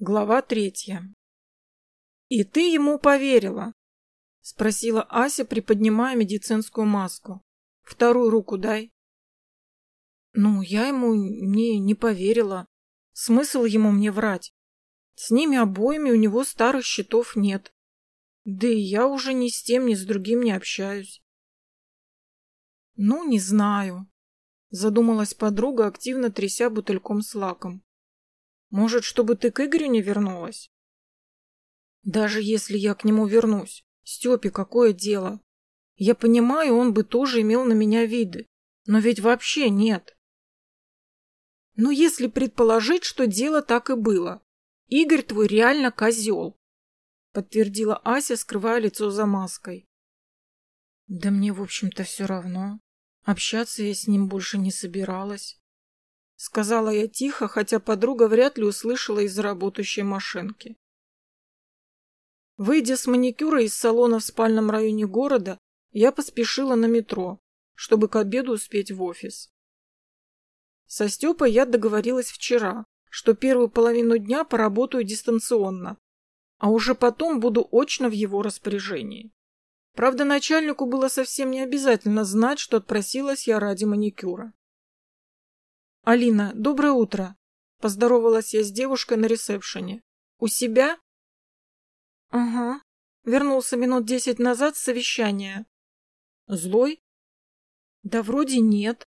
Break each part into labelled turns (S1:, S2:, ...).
S1: Глава третья. «И ты ему поверила?» — спросила Ася, приподнимая медицинскую маску. «Вторую руку дай». «Ну, я ему не, не поверила. Смысл ему мне врать. С ними обоими у него старых счетов нет. Да и я уже ни с тем, ни с другим не общаюсь». «Ну, не знаю», — задумалась подруга, активно тряся бутыльком с лаком. Может, чтобы ты к Игорю не вернулась? Даже если я к нему вернусь, Степе какое дело? Я понимаю, он бы тоже имел на меня виды, но ведь вообще нет. Но если предположить, что дело так и было, Игорь твой реально козел, подтвердила Ася, скрывая лицо за маской. Да мне, в общем-то, все равно. Общаться я с ним больше не собиралась. — сказала я тихо, хотя подруга вряд ли услышала из-за работающей машинки. Выйдя с маникюра из салона в спальном районе города, я поспешила на метро, чтобы к обеду успеть в офис. Со Степой я договорилась вчера, что первую половину дня поработаю дистанционно, а уже потом буду очно в его распоряжении. Правда, начальнику было совсем не обязательно знать, что отпросилась я ради маникюра. «Алина, доброе утро!» Поздоровалась я с девушкой на ресепшене. «У себя?» «Ага. Вернулся минут десять назад с совещания». «Злой?» «Да вроде нет».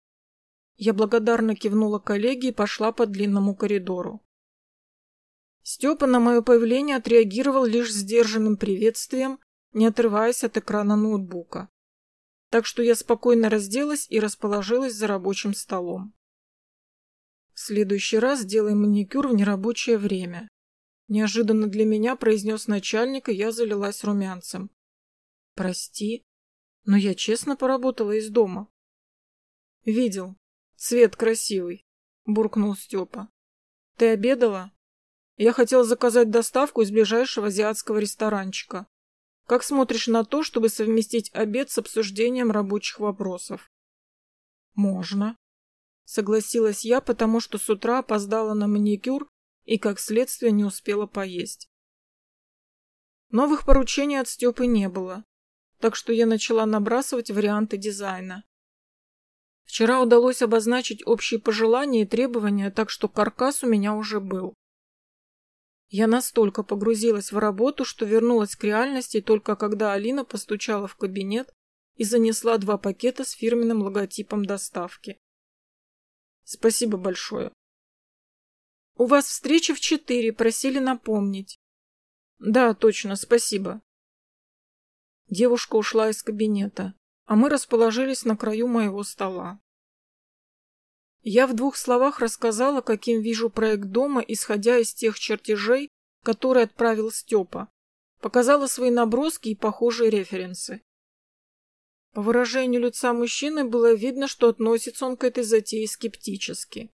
S1: Я благодарно кивнула коллеге и пошла по длинному коридору. Степа на мое появление отреагировал лишь сдержанным приветствием, не отрываясь от экрана ноутбука. Так что я спокойно разделась и расположилась за рабочим столом. В следующий раз сделай маникюр в нерабочее время. Неожиданно для меня произнес начальник, и я залилась румянцем. Прости, но я честно поработала из дома. Видел. Цвет красивый, буркнул Степа. Ты обедала? Я хотел заказать доставку из ближайшего азиатского ресторанчика. Как смотришь на то, чтобы совместить обед с обсуждением рабочих вопросов? Можно, Согласилась я, потому что с утра опоздала на маникюр и, как следствие, не успела поесть. Новых поручений от Степы не было, так что я начала набрасывать варианты дизайна. Вчера удалось обозначить общие пожелания и требования, так что каркас у меня уже был. Я настолько погрузилась в работу, что вернулась к реальности только когда Алина постучала в кабинет и занесла два пакета с фирменным логотипом доставки. Спасибо большое. У вас встреча в четыре, просили напомнить. Да, точно, спасибо. Девушка ушла из кабинета, а мы расположились на краю моего стола. Я в двух словах рассказала, каким вижу проект дома, исходя из тех чертежей, которые отправил Степа. Показала свои наброски и похожие референсы. По выражению лица мужчины было видно, что относится он к этой затее скептически.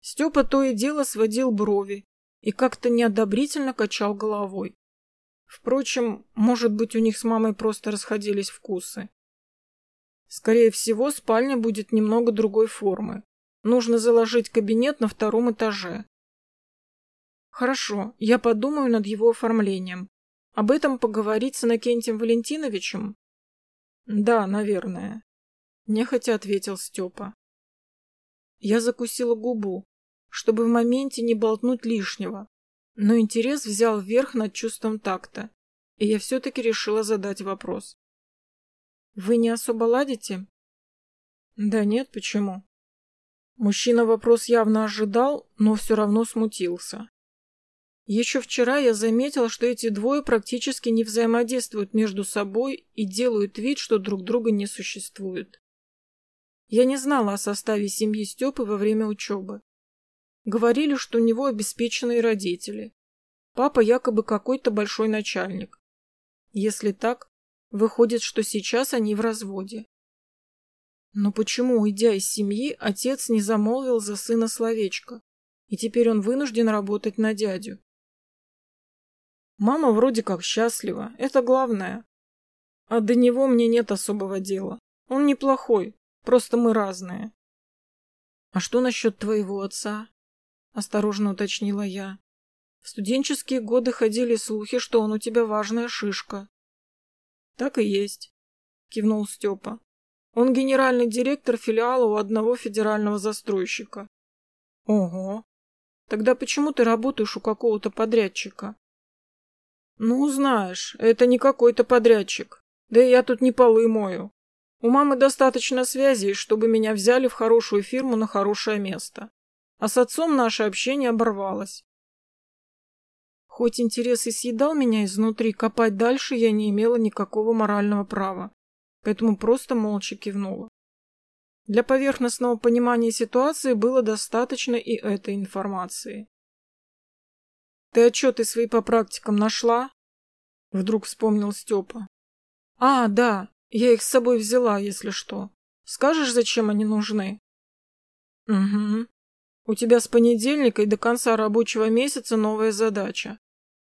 S1: Степа то и дело сводил брови и как-то неодобрительно качал головой. Впрочем, может быть, у них с мамой просто расходились вкусы. Скорее всего, спальня будет немного другой формы. Нужно заложить кабинет на втором этаже. Хорошо, я подумаю над его оформлением. Об этом поговорить с Иннокентием Валентиновичем? Да, наверное. Нехотя ответил Степа. Я закусила губу, чтобы в моменте не болтнуть лишнего, но интерес взял верх над чувством такта, и я все-таки решила задать вопрос. «Вы не особо ладите?» «Да нет, почему?» Мужчина вопрос явно ожидал, но все равно смутился. Еще вчера я заметила, что эти двое практически не взаимодействуют между собой и делают вид, что друг друга не существует. Я не знала о составе семьи Степы во время учебы. Говорили, что у него обеспеченные родители. Папа якобы какой-то большой начальник. Если так, выходит, что сейчас они в разводе. Но почему, уйдя из семьи, отец не замолвил за сына словечко, и теперь он вынужден работать на дядю? Мама вроде как счастлива, это главное. А до него мне нет особого дела. Он неплохой, просто мы разные. А что насчет твоего отца? Осторожно уточнила я. В студенческие годы ходили слухи, что он у тебя важная шишка. Так и есть, кивнул Степа. Он генеральный директор филиала у одного федерального застройщика. Ого. Тогда почему ты работаешь у какого-то подрядчика? Ну, знаешь, это не какой-то подрядчик. Да и я тут не полы мою. У мамы достаточно связей, чтобы меня взяли в хорошую фирму на хорошее место. А с отцом наше общение оборвалось. Хоть интерес и съедал меня изнутри, копать дальше я не имела никакого морального права, поэтому просто молча кивнула. Для поверхностного понимания ситуации было достаточно и этой информации. «Ты отчеты свои по практикам нашла?» Вдруг вспомнил Степа. «А, да, я их с собой взяла, если что. Скажешь, зачем они нужны?» «Угу. У тебя с понедельника и до конца рабочего месяца новая задача.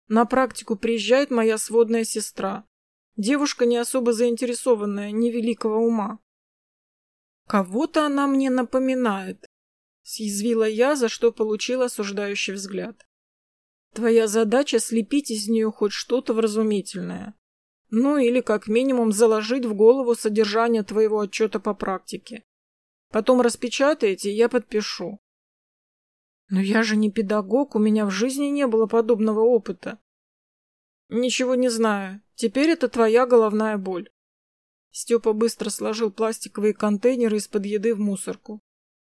S1: На практику приезжает моя сводная сестра. Девушка не особо заинтересованная, невеликого ума. Кого-то она мне напоминает. Съязвила я, за что получила осуждающий взгляд. Твоя задача слепить из нее хоть что-то вразумительное. Ну или как минимум заложить в голову содержание твоего отчета по практике. Потом распечатаете, я подпишу. Но я же не педагог, у меня в жизни не было подобного опыта. Ничего не знаю. Теперь это твоя головная боль. Степа быстро сложил пластиковые контейнеры из-под еды в мусорку.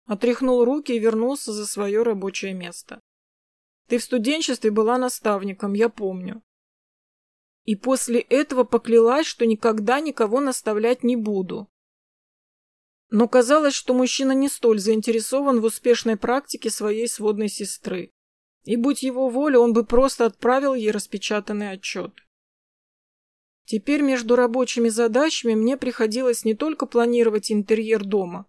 S1: Отряхнул руки и вернулся за свое рабочее место. Ты в студенчестве была наставником, я помню. И после этого поклялась, что никогда никого наставлять не буду. Но казалось, что мужчина не столь заинтересован в успешной практике своей сводной сестры. И будь его воля, он бы просто отправил ей распечатанный отчет. Теперь между рабочими задачами мне приходилось не только планировать интерьер дома,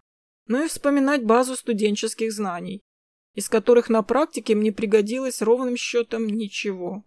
S1: но и вспоминать базу студенческих знаний, из которых на практике мне пригодилось ровным счетом ничего.